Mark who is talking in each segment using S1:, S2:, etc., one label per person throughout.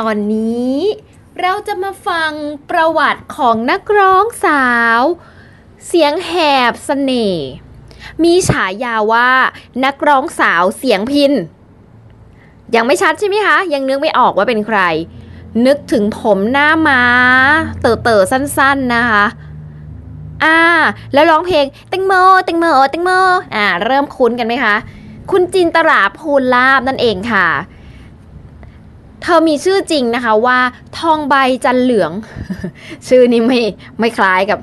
S1: ตอนนี้ เรา
S2: จะมาฟังประวัติของนักร้องสาว เสียงแหบเสน่ห์มีฉายาว่านักร้องสาวเสียงพิน ยังไม่ชัดใช่ไหมคะ ยังนึกไม่ออกว่าเป็นใคร นึกถึงผมหน้าม้า เต๋อเต๋อสั้นๆนะคะอ่า แล้วร้องเพลงแตงโมแตงโมแตงโมอ่า เริ่มคุ้นกันไหมคะ คุณจินตราภูลาบนั่นเองค่ะ เธอมีชื่อจริงนะคะว่าทองใบจันเหลือง ชื่อนี้ไม่ไม่คล้ายกับ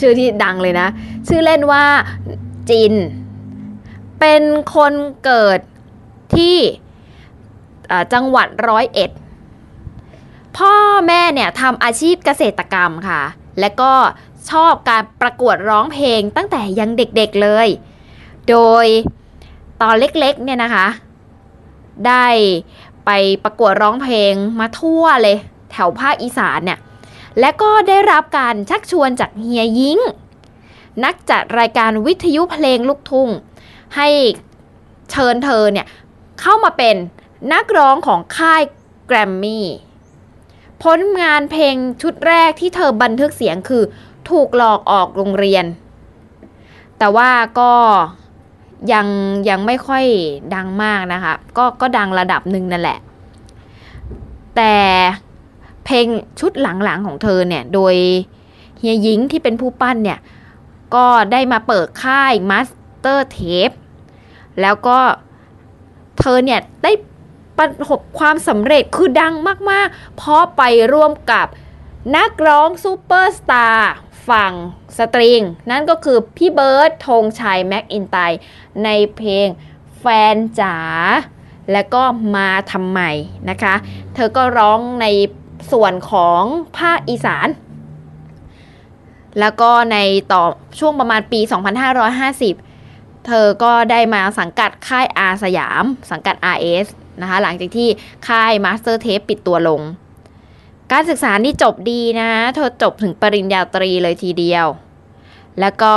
S2: ชื่อที่ดังเลยนะ ชื่อเล่นว่าจิน เป็นคนเกิดที่จังหวัดร้อยเอ็ด พ่อแม่เนี่ยทำอาชีพเกษตรกรรมค่ะ และก็ชอบการประกวดร้องเพลงตั้งแต่ยังเด็กๆเลย โดยตอนเล็กๆเนี่ยนะคะ ได้ ไปประกวดร้องเพลงมาทั่วเลย แถวภาคอีสานเนี่ย และก็ได้รับการชักชวนจากเฮียยิงนักจัดรายการวิทยุเพลงลูกทุ่ง ให้เชิญเธอเนี่ย เข้ามาเป็นนักร้องของค่ายแกรมมี่ผลงานเพลงชุดแรกที่เธอบันทึกเสียงคือถูกหลอกออกโรงเรียน แต่ว่าก็ ยังยังไม่ค่อยดังมากนะคะ ก็ก็ดังระดับหนึ่งนั่นแหละ แต่เพลงชุดหลังๆของเธอเนี่ย โดยเฮียยิงที่เป็นผู้ปั้นเนี่ย ก็ได้มาเปิดค่ายมาสเตอร์เทปแล้วก็เธอเนี่ย ได้ประสบความสำเร็จคือดังมากๆ เพราะไปร่วมกับนักร้องซูเปอร์สตาร์ ฝั่งสตริง นั่นก็คือพี่เบิร์ดธงชัยแมคอินไตย์ในเพลงแฟนจ๋าและก็มาทำไมนะคะ เธอก็ร้องในส่วนของภาคอีสาน แล้วก็ในต่อช่วงประมาณปี 2550 เธอก็ได้มาสังกัดค่ายอาร์สยาม สังกัด RS นะคะ หลังจากที่ค่าย Master Tape ปิดตัวลง การศึกษานี่จบดีนะเธอจบถึงปริญญาตรีเลยทีเดียว แล้วก็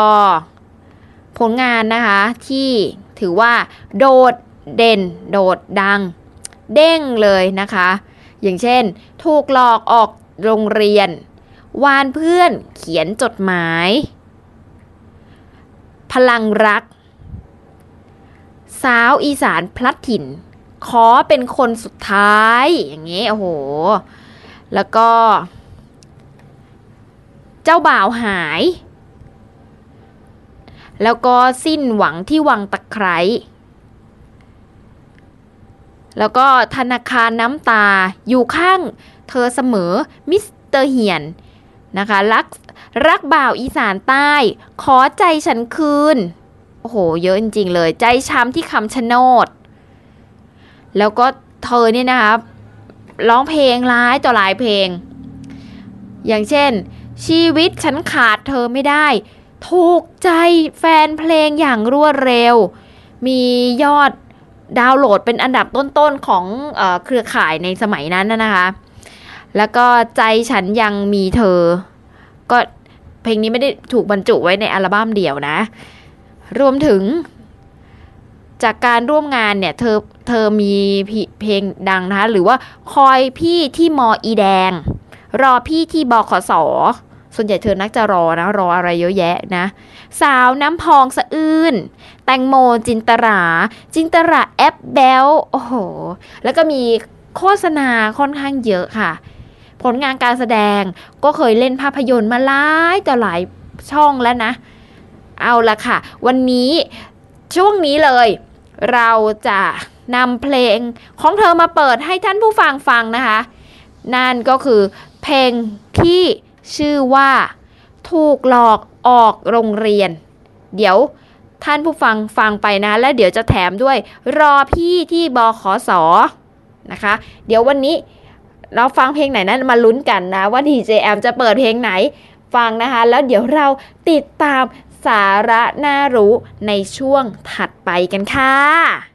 S2: ผลงานนะคะที่ถือว่าโดดเด่น โดดดัง เด้งเลยนะคะ อย่างเช่น ถูกหลอกออกโรงเรียน วานเพื่อนเขียนจดหมาย พลังรัก สาวอีสานพลัดถิ่น ขอเป็นคนสุดท้ายอย่างนี้โอ้โห แล้วก็ เจ้าบ่าวหาย แล้วก็สิ้นหวังที่วังตะไคร้แล้วก็ธนาคารน้ำตาอยู่ข้างเธอเสมอมิสเตอร์เฮียนนะคะรักรักบ่าวอีสานใต้ ขอใจฉันคืน โอ้โห เยอะจริง ๆ เลย ใจช้ำที่คำชะโนด แล้วก็เธอเนี่ยนะคะ ร้องเพลงร้ายต่อหลายเพลง อย่างเช่น ชีวิตฉันขาดเธอไม่ได้ ถูกใจแฟนเพลงอย่างรวดเร็ว มียอดดาวน์โหลดเป็นอันดับต้นๆของเอเครือข่ายในสมัยนั้นนะนะคะ แล้วก็ใจฉันยังมีเธอ ก็เพลงนี้ไม่ได้ถูกบรรจุไว้ในอัลบั้มเดี่ยวนะ รวมถึง จากการร่วมงานเนี่ยเธอเธอมีเพลงดังนะคะ หรือว่าคอยพี่ที่มออีแดง รอพี่ที่บขสส่วนใหญ่เธอนักจะรอนะ รออะไรเยอะแยะนะ สาวน้ำพองสะอื้นแตงโมจินตรา จินตราแอปเบลโอ้โห แล้วก็มีโฆษณาค่อนข้างเยอะค่ะ ผลงานการแสดงก็เคยเล่นภาพยนตร์มาหลายต่อหลายช่องแล้วนะ เอาละค่ะ วันนี้ช่วงนี้เลย เราจะนำเพลงของเธอมาเปิดให้ท่านผู้ฟังฟังนะคะ นั่นก็คือเพลงที่ชื่อว่า ถูกหลอกออกโรงเรียน เดี๋ยวท่านผู้ฟังฟังไปนะ และเดี๋ยวจะแถมด้วยรอพี่ที่บขอสอนะคะ เดี๋ยววันนี้
S3: เราฟังเพลงไหนนะมาลุ้นกันนะ ว่าดีเจแอมจะเปิดเพลงไหนฟังนะคะ แล้วเดี๋ยวเราติดตาม สาระน่ารู้ในช่วงถัดไปกันค่ะ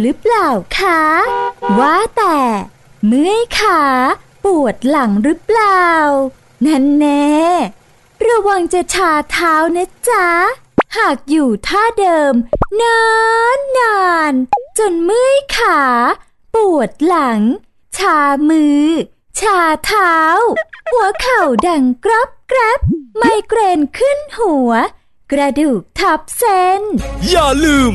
S4: หรือเปล่าคะ ว่าแต่ เมื่
S5: อยขาปวดหลังหรือเปล่า นั่นแน่ ระวังจะชาเท้านะจ๊ะ หากอยู่ท่าเดิม นานนานจนเมื่อยขา ปวดหลัง ชามือ ชาเท้า หัวเข่าดังกรับกรับไมเกรนขึ้นหัว กระดูกทับเส้น
S6: อย่าลืม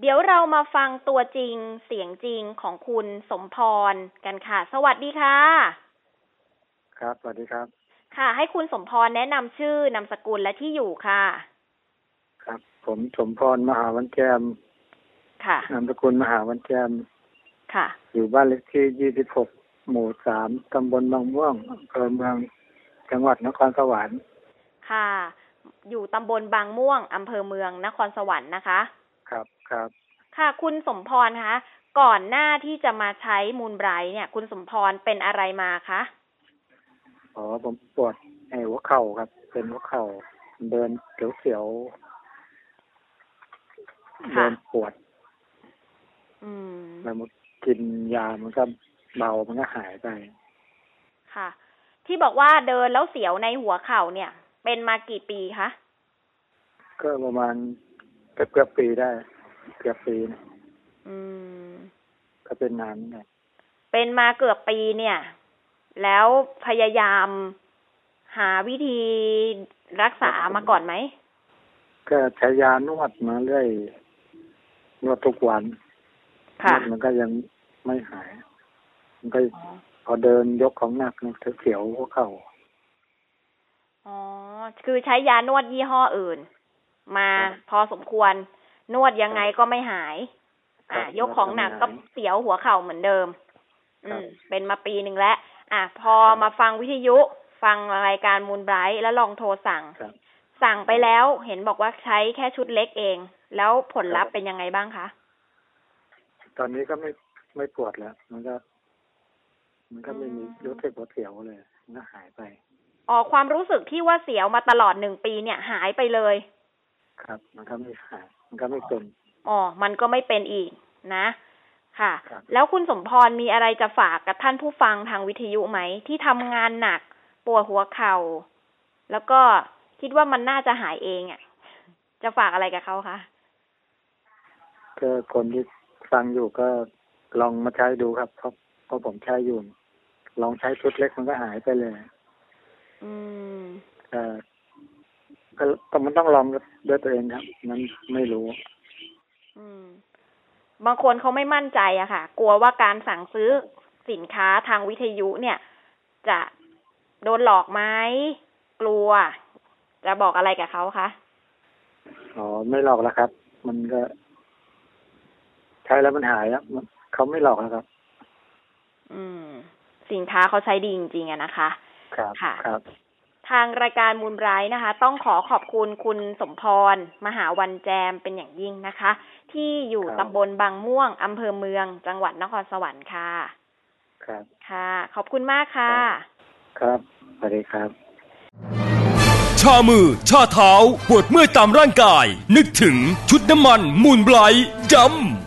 S7: เดี๋ยวเรามาฟังตัวจริงเสียงจริงของคุณสมพรกันค่ะ สวัสดีค่ะ
S8: ครับ สวัสดีครับ
S7: ค่ะ ให้คุณสมพรแนะนำชื่อนามสกุลและที่อยู่ค่ะ
S8: ครับ ผมสมพรมหาวันแจม
S7: ค่ะ
S8: นามสกุลมหาวันแจม
S7: ค่ะ
S8: อยู่บ้านเลขที่26หมู่3ตำบลบางม่วงอำเภอเมือง จังหวัดนครสวรรค์
S7: ค่ะ อยู่ตำบลบางม่วงอำเภอเมืองนครสวรรค์นะคะ
S8: ครับครับ
S7: ค่ะคุณสมพรคะก่อนหน้าที่จะมาใช้มูลไบรท์เนี่ย คุณสมพรเป็นอะไรมาคะ
S8: อ๋อผมปวดไอ้หัวเข่าครับ เป็นหัวเข่าเดินเสียวๆ
S7: ค่ะ
S8: เดินปวด
S7: อืม
S8: แล้วมันกินยามันก็เบามันก็หายไป
S7: ค่ะ ที่บอกว่าเดินแล้วเสียวในหัวเข่าเนี่ย เป็นมากี่ปีคะ
S8: ก็ประมาณเกือบเกือบปีได้ เกือบปีนะ
S7: อืม
S8: ก็เป็นนานเหมือนกัน
S7: เป็นมาเกือบปีเนี่ย แล้วพยายามหาวิธีรักษามาก่อนไหม
S8: ก็ใช้ยานวดมาเรื่อยนวดทุกวัน
S7: ค่ะ
S8: นวดมันก็ยังไม่หาย มันก็พอเดินยกของหนักมันจะเสียวหัวเข่า
S7: อ๋อ คือใช้ยานวดยี่ห้ออื่น มา
S8: ครับ
S7: พอสมควร นวดยังไงก็ไม่หาย อะ
S8: ครับ
S7: ยกของหนัก
S8: นวด
S7: ก็
S8: ไม่หาย
S7: เสียวหัวเข่าเหมือนเดิม
S8: ครั
S7: อื
S8: บ
S7: มเป็นมาปีหนึ่งแล้ว อะ พอมาฟังวิทยุ ฟังรายการมูลไบรท์แล้วลองโทรสั่ง
S8: ครับ
S7: สั่งไปแล้วเห็นบอกว่าใช้แค่ชุดเล็กเอง แล้วผลลัพธ์เป็นยังไงบ้างคะ
S8: ตอนนี้ก็ไม่ไม่ปวดแล้ว มันก็ มันก็ไม่มี
S7: อืม
S8: รู้สึกว่าเสียวเลยมันก็หายไป
S7: อ๋อความรู้สึกที่ว่าเสียวมาตลอดหนึ่งปีเนี่ยหายไปเลย
S8: ครับ มันก็ไม่หาย มันก็ไม่เป็น
S7: อ๋อมันก็ไม่เป็นอีกนะ ค่ะ
S8: ครับ
S7: แล้วคุณสมพรมีอะไรจะฝากกับท่านผู้ฟังทางวิทยุไหม ที่ทำงานหนักปวดหัวเข่า แล้วก็คิดว่ามันน่าจะหายเองอะ่ะ จะฝากอะไรกับเขาคะ
S8: ก็คนที่ฟังอยู่ก็ลองมาใช้ดูครับเพราะเพราะผมใช้อยู่ ลองใช้ชุดเล็กมันก็หายไปเลย
S7: อืม
S8: เอ่อ ก็ก็มันต้องลองด้วยตัวเองครับ มันไม่รู้
S7: อืม บางคนเขาไม่มั่นใจอะค่ะ กลัวว่าการสั่งซื้อสินค้าทางวิทยุเนี่ย จะโดนหลอกไหมกลัว จะบอกอะไรกับเขาคะ
S8: อ๋อไม่หลอกแล้วครับ มันก็ ใช้แล้วมันหายครับมันเขาไม่หลอกแล้วครับ
S7: อืม สินค้าเขาใช้ดีจริงๆอะนะคะ
S8: ครับ
S7: ค่ะ
S8: ครับ
S7: ทางรายการมูลไบรท์นะคะ ต้องขอขอบคุณคุณสมพร มหาวันแจมเป็นอย่างยิ่งนะคะ ที่อยู่
S8: ครับ
S7: ตำบลบางม่วงอำเภอเมือง จังหวัดนครสวรรค์ค่ะ
S8: ครับ
S7: ค่ะ ขอบคุณมากค่ะ
S8: ครับสวัสดีครับ
S6: ชามือ ชาเท้า ปวดเมื่อยตามร่างกาย นึกถึงชุดน้ำมันมูลไบรท์จำ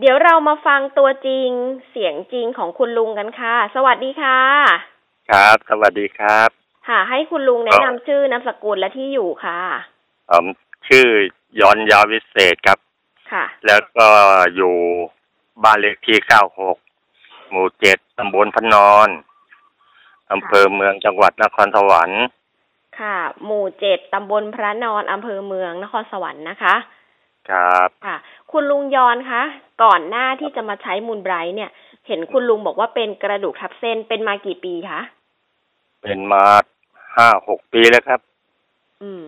S7: เดี๋ยวเรามาฟังตัวจริงเสียงจริงของคุณลุงกันค่ะ สวัสดีค่ะ
S9: ครับ สวัสดีครับ
S7: ค่ะ ให้คุณลุงแนะนำชื่อนามสกุลและที่อยู่ค่ะ
S9: ผมชื่อยอนยาววิเศษครับ
S7: ค่ะ
S9: แล้วก็อยู่บ้านเลขที่ 96 หมู่ 7 ตำบลพนอนอำเภอเมืองจังหวัดนครสวรรค์
S7: ค่ะ หมู่เจ็ดตำบลพระนอนอำเภอเมืองนครสวรรค์นะคะ
S9: ครับ
S7: ค่ะ คุณลุงยอนคะ ก่อนหน้าที่จะมาใช้มูลไบรท์เนี่ย เห็นคุณลุงบอกว่าเป็นกระดูกทับเส้นเป็นมากี่ปีคะ
S9: เป็นมาห้าหกปีแล้วครับ
S7: อืม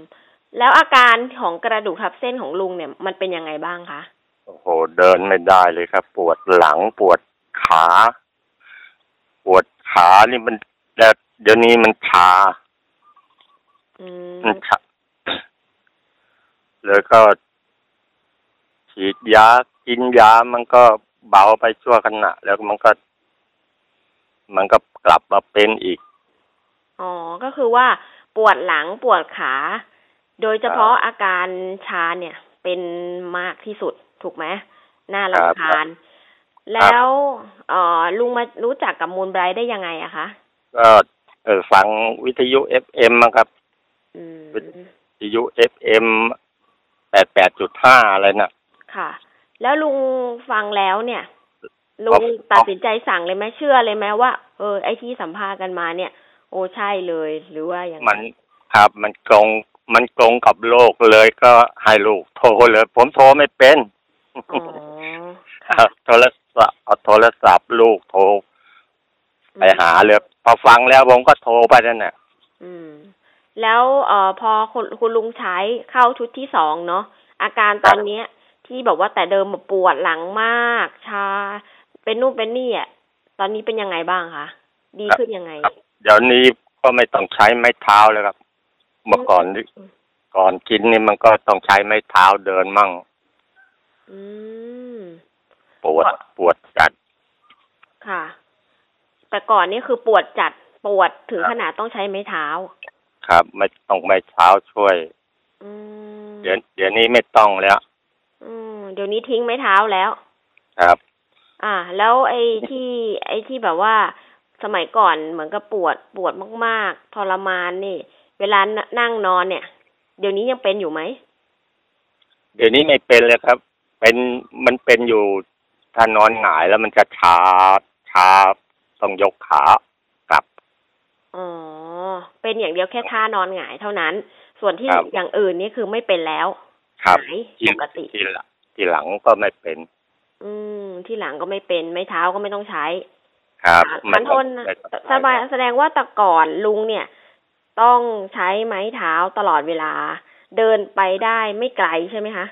S7: แล้วอาการของกระดูกทับเส้นของลุงเนี่ย มันเป็นยังไงบ้างคะ
S9: โอ้โห เดินไม่ได้เลยครับ ปวดหลังปวดขา ปวดขานี่มันแต่เดี๋ยวนี้มันชา
S7: อืม
S9: มันชาแล้วก็ ฉีดยากินยามันก็เบาไปชั่วขณะ แล้วมันก็ มันก็กลับมาเป็นอีก
S10: อ๋อ ก็คือว่าปวดหลังปวดขา โดยเฉพาะอาการชาเนี่ย เป็นมากที่สุดถูกไหมน่า
S9: ครับ
S10: รำคาญ แล้วเอ่อลุงมารู้จักกับมูลไบรท์ได้ยังไงอะคะ
S9: ก็เออฟังวิทยุ FM มั้งครับ
S10: อืม
S9: วิทยุ FM แปดแปดจุดห้าอะไรน่ะ
S10: ค่ะ แล้วลุงฟังแล้วเนี่ย ลุ
S9: ครั
S10: ง
S9: บ
S10: ตัดสินใจสั่งเลยไหมเชื่อเลยไหมว่าเออไอที่สัมภาษณ์กันมาเนี่ย โอ้ใช่เลยหรือว่าอย่างไง
S9: มันครับมันตรงมันตรงกับโลกเลยก็ให้ลูกโทรเลย ผมโทรไม่เป็น
S10: อ๋อ
S9: เอาโทรศัพท์เอาโทรศัพท์ลูกโทรไปหาเลยพอฟังแล้วผมก็โทรไปนั่นแหละ
S10: อืม แล้วเอ่อพอคุณคุณลุงใช้เข้าชุดที่สองเนาะอาการตอนเนี้ย ที่บอกว่าแต่เดิมปวดหลังมาก ชา เป็นนู่นเป็นนี่อะตอนนี้เป็นยังไงบ้างคะดีขึ้นยังไง
S9: ครับเดี๋ยวนี้ก็ไม่ต้องใช้ไม้เท้าเลยครับ เมื่อก่อนนี่ก่อนกินนี่มันก็ต้องใช้ไม้เท้าเดินมั่ง
S10: อืม
S9: ปวดปวดจัด
S10: ค่ะ แต่ก่อนนี่คือปวดจัดปวดถึง
S9: ครับ
S10: ขนาดต้องใช้ไม้เท้า
S9: ครับ ไม่ต้องไม้เท้าช่วย
S10: อืม
S9: เดี๋ยวเดี๋ยวนี้ไม่ต้องแล้ว
S10: อืมเดี๋ยวนี้ทิ้งไม้เท้าแล้ว
S9: ครับ
S10: อ่า แล้วไอ้ที่ ไอ้ที่แบบว่าสมัยก่อนเหมือนกับปวดปวดมากๆทรมานนี่ เวลานั่งนั่งนอนเนี่ย เดี๋ยวนี้ยังเป็นอยู่ไหม
S9: เดี๋ยวนี้ไม่เป็นเลยครับ เป็นมันเป็นอยู่ถ้านอนหงายแล้วมันจะชาชาต้องยกขากลับ
S10: อ๋อเป็นอย่างเดียวแค่ท่านอนหงายเท่านั้น ส่วนที่
S9: ครับ
S10: อย่างอื่นนี่คือไม่เป็นแล้ว
S9: ครับ
S10: หาย
S9: ที่
S10: ปกติ
S9: ที่หลังที่หลังก็ไม่เป็น
S10: อืม ที่หลังก็ไม่เป็นไม้เท้าก็ไม่ต้องใช้
S9: ครับ
S10: อะ
S9: ไม่
S10: ทันท
S9: ต้อง
S10: น
S9: ไม่ต้อง
S10: สบายแสดงว่าแต่ก่อนลุงเนี่ย ต้องใช้ไม้เท้าตลอดเวลา เดินไปได้ไม่ไกลใช่ไหมคะ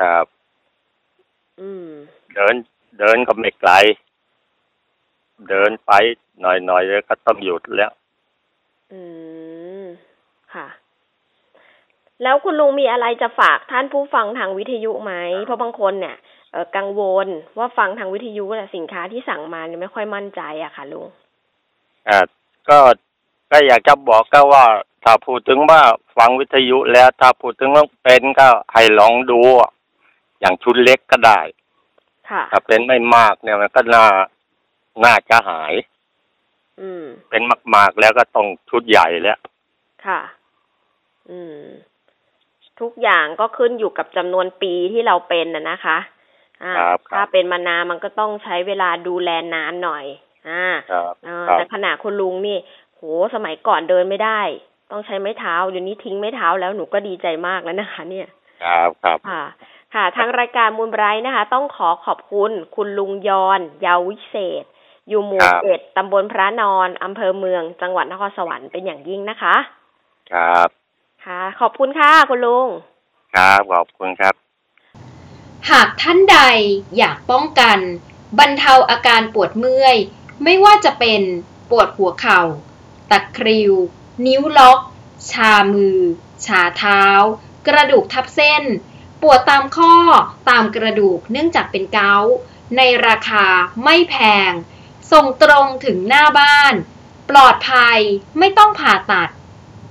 S9: ครับ
S10: อืม
S9: เดิน เดินก็ไม่ไกล เดินไปหน่อยหน่อยๆก็ต้องหยุดแล้ว
S10: อืม ค่ะ แล้วคุณลุงมีอะไรจะฝากท่านผู้ฟังทางวิทยุไหมเพราะบางคนเนี่ยเอ่อกังวลว่าฟังทางวิทยุแต่สินค้าที่สั่งมาเนี่ยไม่ค่อยมั่นใจอะค่ะลุง
S9: อ่าก็ก็อยากจะบอกก็ว่าถ้าพูดถึงว่าฟังวิทยุแล้วถ้าพูดถึงว่าเป็นก็ให้ลองดูอะอย่างชุดเล็กก็ได้
S10: ค่ะ
S9: ถ้าเป็นไม่มากเนี่ยมันก็น่าน่าจะหาย
S10: อืม
S9: เป็นมากๆแล้วก็ต้องชุดใหญ่แล้ว
S10: ค่ะอืม ทุกอย่างก็ขึ้นอยู่กับจำนวนปีที่เราเป็นน่ะนะคะอ่า
S9: ครับครับ
S10: ถ้าเป็นมานานมันก็ต้องใช้เวลาดูแลนานหน่อย อ่า
S9: ครับ
S10: เออ
S9: ครับ
S10: แต่ขณะคุณลุงนี่โหสมัยก่อนเดินไม่ได้ ต้องใช้ไม้เท้าเดี๋ยวนี้ทิ้งไม้เท้าแล้วหนูก็ดีใจมากแล้วนะคะ เนี่ย
S9: ครับครับ
S10: ค่ะ ค่ะ ทางรายการมูลไบรท์นะคะ ต้องขอขอบคุณคุณลุงยอนยาววิเศษ อยู่หมู่
S9: ครับ
S10: เจ็ดตำบลพระนอนอำเภอเมือง จังหวัดนครสวรรค์เป็นอย่างยิ่งนะคะ
S9: ครับ
S10: ค่ะ ขอบคุณค่ะคุณลุง
S9: ครับขอบคุณครับ
S2: หากท่านใดอยากป้องกัน บรรเทาอาการปวดเมื่อย ไม่ว่าจะเป็นปวดหัวเข่าตะคริว นิ้วล็อก ชามือ ชาเท้า กระดูกทับเส้น ปวดตามข้อตามกระดูกเนื่องจากเป็นเกาต์ในราคาไม่แพง ส่งตรงถึงหน้าบ้าน ปลอดภัยไม่ต้องผ่าตัด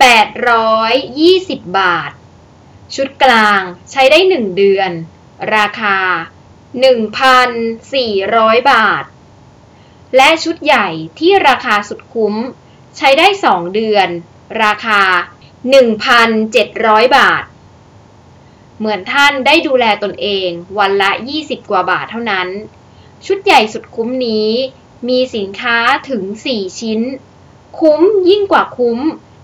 S2: 820 บาท ชุดกลางใช้ได้ 1 เดือน ราคา 1,400 บาท และชุดใหญ่ที่ราคาสุดคุ้ม ใช้ได้ 2 เดือน ราคา 1,700 บาท เหมือนท่านได้ดูแลตนเองวันละ 20 กว่าบาทเท่านั้น ชุดใหญ่สุดคุ้มนี้ มีสินค้าถึง 4 ชิ้น คุ้มยิ่งกว่าคุ้ม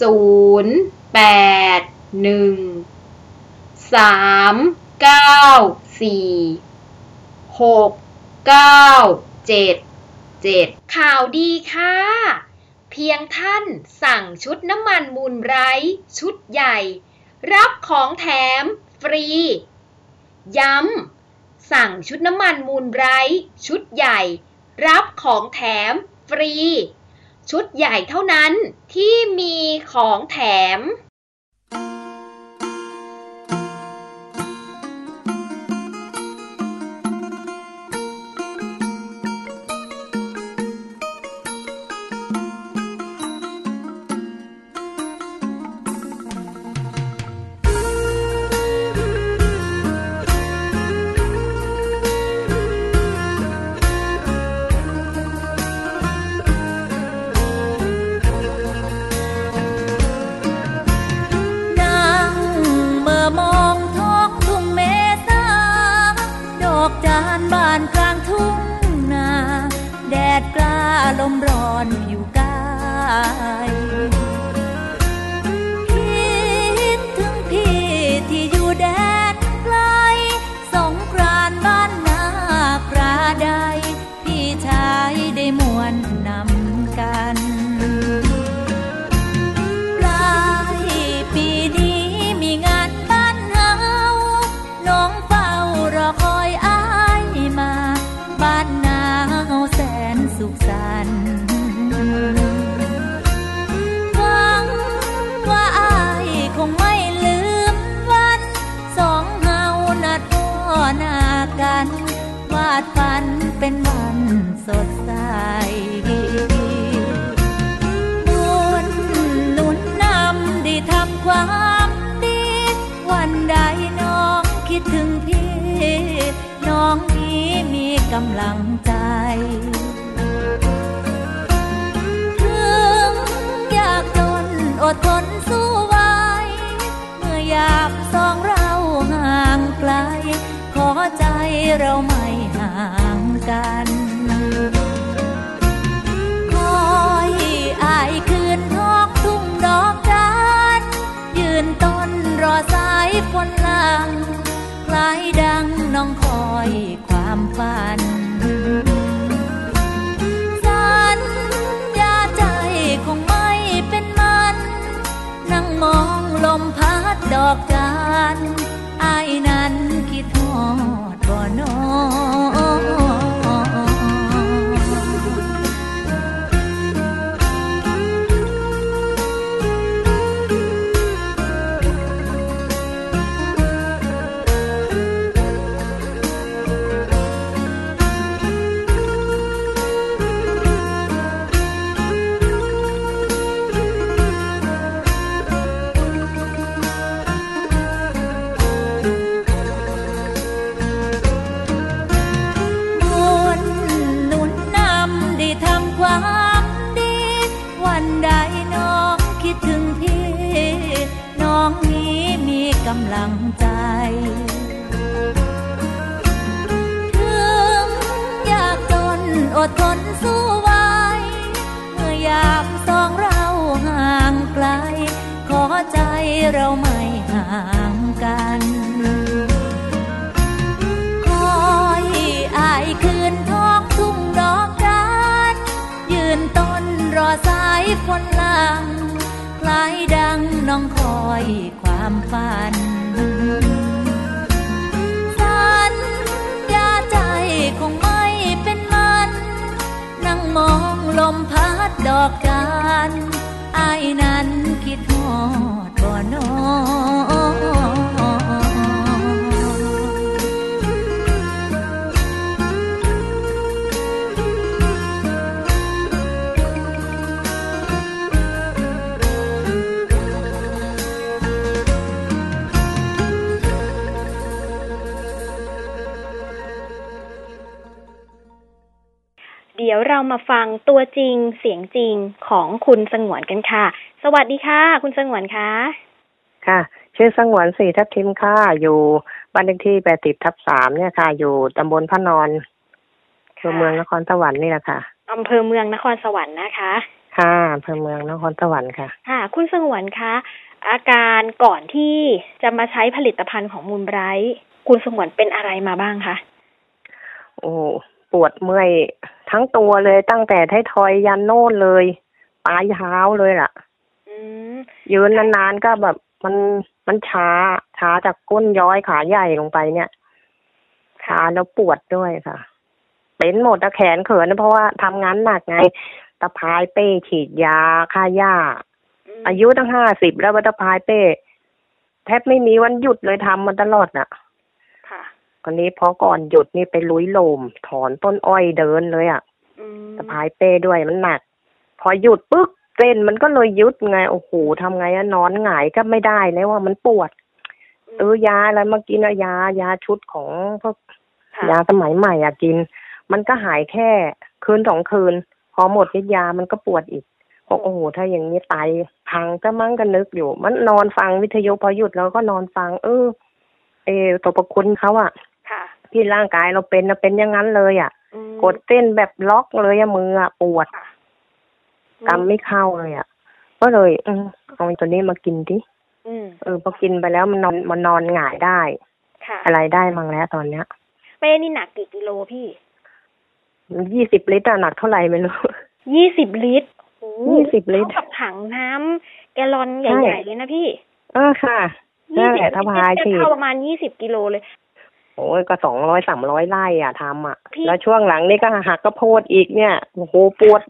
S2: ศูนย์แปดหนึ่งสามเก้าสี่หกเก้าเจ็ดเจ็ดข่าวดีค่ะ เพียงท่านสั่งชุดน้ำมันมูลไร้ชุดใหญ่ รับของแถมฟรี ย้ำสั่งชุดน้ำมันมูลไร้ชุดใหญ่ รับของแถมฟรี ชุดใหญ่เท่านั้นที่มีของแถม
S3: มณ์ร้อน อดทนสู้ไวเมื่อยามสองเราห่างไกล ขอใจเราไม่ห่างกัน คอยอายคืนทอกทุ่งดอกจันยืนต้นรอสายฝนลังคล้ายดังน้องคอยความฝัน ดอกจาน
S7: ดี๋ยวเรามาฟังตัวจริงเสียงจริงของคุณสงวนกันค่ะ สวัสดีค่ะ คุณสงวนคะ
S11: ค่ะ ชื่อสงวนสีทับทิมค่ะ อยู่บ้านเลขที่แปดสิบทับสามเนี่ยค่ะ อยู่ตำบลพระนอนตัวเมืองนครสวรรค์นี่แหละค่ะ
S7: อำเภอเมืองนครสวรรค์นะคะ
S11: ค่ะอำเภอเมืองนครสวรรค์ค่ะ
S7: ค่ะ คุณสงวนคะอาการก่อนที่จะมาใช้ผลิตภัณฑ์ของมูลไบรท์คุณสงวนเป็นอะไรมาบ้างคะ
S11: โอ้ปวดเมื่อย ทั้งตัวเลยตั้งแต่ท้ายทอยยันโน่นเลยปลายเท้าเลยล่ะ
S7: อืม
S11: ยืนนานๆก็แบบมันมันช้าช้าจากก้นย้อยขาใหญ่ลงไปเนี่ยชาแล้วปวดด้วยค่ะ เป็นหมดอะแขนเขินเพราะว่าทำงานหนักไง ตะพายเป้ฉีดยาฆ่าหญ้า
S7: ม
S11: อายุตั้งห้าสิบแล้ววัตพายเป้ แทบไม่มีวันหยุดเลยทำมาตลอดน่ะ
S7: ค่ะ
S11: คนนี้พอก่อนหยุดนี่ไปลุยโลมถอนต้นอ้อยเดินเลยอะ
S7: อืม
S11: สะพายเป้ด้วยมันหนัก พอหยุดปึ๊กเส้นมันก็เลยยุดไงโอ้โหทำไงอะนอนหงายก็ไม่ได้แล้วว่ามันปวดเออยาอะไรมากินอะยายาชุดของพวก
S7: ค่ะ
S11: ยาสมัยใหม่อะกิน มันก็หายแค่คืนสองคืน พอหมดฤทธิ์ยามันก็ปวดอีกบอกโอ้โหถ้าอย่างนี้ตายพังก็มั้งก็นึกอยู่ มันนอนฟังวิทยุพอหยุดเราก็นอนฟัง เออ เออตัวประคุณเขาอะ
S7: ค่ะ
S11: ที่ร่างกายเราเป็นนะเป็นอย่างนั้นเลยอะ
S7: อืม
S11: กดเส้นแบบล็อกเลยอะมืออะปวด
S7: ค่ะ
S11: กำไม่เข้าเลยอะก็เลย อืมเอาไอ้ตัวนี้มากินดิ
S7: อืม
S11: เออพอกินไปแล้วมันนอนมันนอนหงายได้
S7: ค่ะ
S11: อะไรได้มั้งแล้วตอนเนี้ย
S7: เป้นี่หนักกี่กิโลพี่
S11: ยี่สิบลิตรอะหนักเท่าไหร่ไม่รู้
S7: ยี่สิบลิตรโอ้โห
S11: ยี่สิบลิตร
S7: เท่ากับถังน้ำแกลลอนใใช่หญ่ๆเลยนะพี่
S11: เออค่ะนั่นแหละถ้าพาย
S7: ก็
S11: ฉีด
S7: เท่าประมาณยี่สิบกิโลเลย
S11: โอ้ยก็สองร้อยสามร้อยไร่อะทำอะ
S7: พี่
S11: แล้วช่วงหลังนี่ก็หักกระโพดอีกเนี่ยโอ้โหปวด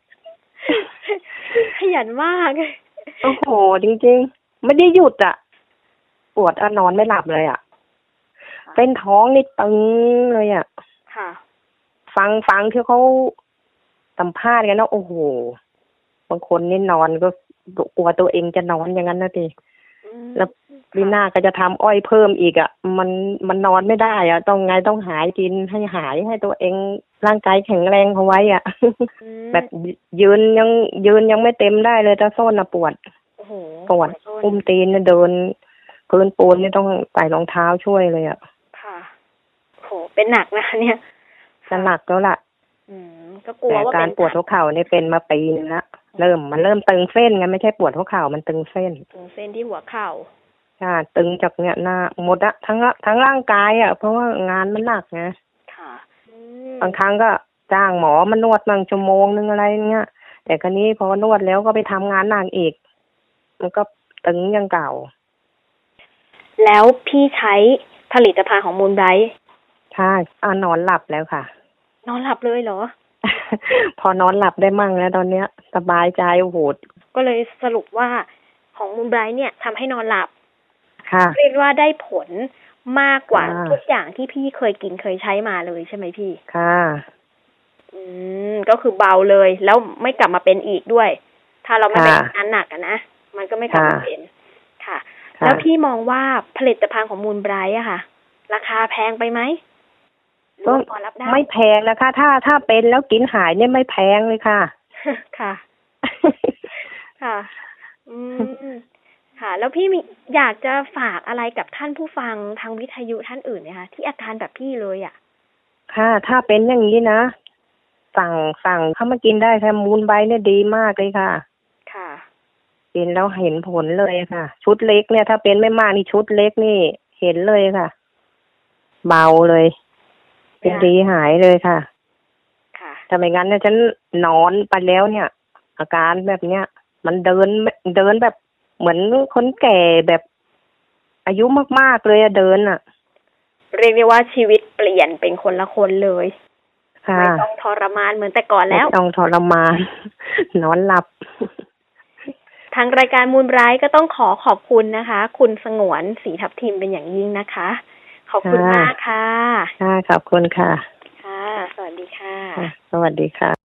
S7: ขยันมาก
S11: โอ้โหจริงๆ ไม่ได้หยุดอะ ปวดอะนอนไม่หลับเลยอะเป็นท้องนี่ตึงเลยอะ
S7: ค่ะ
S11: ฟังฟังที่เขาสัมภาษณ์กันนะโอ้โหบางคนนี่นอนก็กลัวตัวเองจะนอนอย่างนั้นนะดิ
S7: อืม
S11: แล้ว ลีน่าก็จะทำอ้อยเพิ่มอีกอะ มันมันนอนไม่ได้อะ ต้องไงต้องหายกินให้หายให้ตัวเองร่างกายแข็งแรงเอาไว้อะ
S7: อืม
S11: แบบยืนยังยืนยังไม่เต็มได้เลยแต่ส้นอะปวด
S7: โอ้โห
S11: ปวด
S7: ขอโทษ
S11: อุ้มตีนเนี่ยเดินพื้นปูนนี่ต้องใส่รองเท้าช่วยเลยอะ
S7: ค่ะโหเป็นหนักนะคะเนี่ย
S11: จะหนักแล้วล่ะ
S7: อืมก็กลัว
S11: แต่
S7: ว่า
S11: การ
S7: เป็น
S11: ปวดหัวเข่านี่เป็นมาปีนึงละเริ่มมันเริ่มตึงเส้นไงไม่ใช่ปวดหัวเข่ามันตึงเส้น
S7: ถึงเส้นที่หัวเข่า
S11: อ่าตึงจากเนี่ยหน้าหมดอะทั้งทั้งร่างกายอะเพราะว่างานมันหนักไง
S7: ค่ะอืม
S11: บางครั้งก็จ้างหมอมานวดบางชั่วโมงนึงอะไรเงี้ยแต่ครั้นี้พอนวดแล้วก็ไปทำงานหนักอีกมันก็ตึงอยังเก่า
S7: แล้วพี่ใช้ผลิตภัณฑ์ของมูลไบรท์
S11: ใช่อ่านอนหลับแล้วค่ะ
S7: นอนหลับเลยเหรอ
S11: พอนอนหลับได้มั่งแล้วตอนเนี้ย สบายใจโอ้โห
S7: ก็เลยสรุปว่าของมูลไบรท์เนี่ยทำให้นอนหลับ
S11: ค่ะ
S7: เรียกว่าได้ผลมากกว่า
S11: อ่า
S7: ทุกอย่างที่พี่เคยกินเคยใช้มาเลยใช่ไหมพี่
S11: ค่ะ
S7: อืม ก็คือเบาเลย แล้วไม่กลับมาเป็นอีกด้วย ถ้าเราไม่เป็นอันหนักอะนะ มันก็ไม่กลับมาเป็นค่ะ
S11: ค่ะ
S7: แล้วพี่มองว่าผลิตภัณฑ์ของมูลไบรท์อะค่ะ ราคาแพงไปไหมหรือ
S11: ก็
S7: ว่าพอรับได้
S11: ไม่แพงนะคะ ถ้าถ้าเป็นแล้วกินหายเนี่ยไม่แพงเลยค่ะ
S7: ค่ะ ค่ะ อืม ค่ะ แล้วพี่มีอยากจะฝากอะไรกับท่านผู้ฟังทางวิทยุท่านอื่นไหมคะที่อาการแบบพี่เลยอะ
S11: ค่ะ ถ้าเป็นอย่างนี้นะสั่งสั่งเข้ามากินได้ค่ะมูลใบเนี่ยดีมากเลยค่ะ
S7: ค่ะ
S11: กินแล้วเห็นผลเลยค่ะ ชุดเล็กเนี่ย ถ้าเป็นไม่มากนี่ชุดเล็กนี่เห็นเลยค่ะ เบาเลย เป็นดีหายเลยค่ะ
S7: ค่ะ
S11: ถ้าไม่งั้นเนี่ยฉันนอนไปแล้วเนี่ย อาการแบบเนี้ยมันเดินเดินแบบ เหมือนคนแก่แบบอายุมากๆเลยอะเดินอะ
S7: เรียกได้ว่าชีวิตเปลี่ยนเป็นคนละคนเลย
S11: ค่ะ
S7: ไม่ต้องทรมานเหมือนแต่ก่อนแล้ว
S11: ไม่ต้องทรมาน นอนหลับ
S7: ทางรายการมูลไบรท์ก็ต้องขอขอบคุณนะคะ คุณสงวนสีทับทิมเป็นอย่างยิ่งนะคะ ขอบคุณ
S11: ค่ะ
S7: มากค่ะ
S11: ค่ะ ขอบคุณค่ะ
S7: ค่ะ สวัสดีค่ะ
S11: ค่ะสวัสดีค่ะ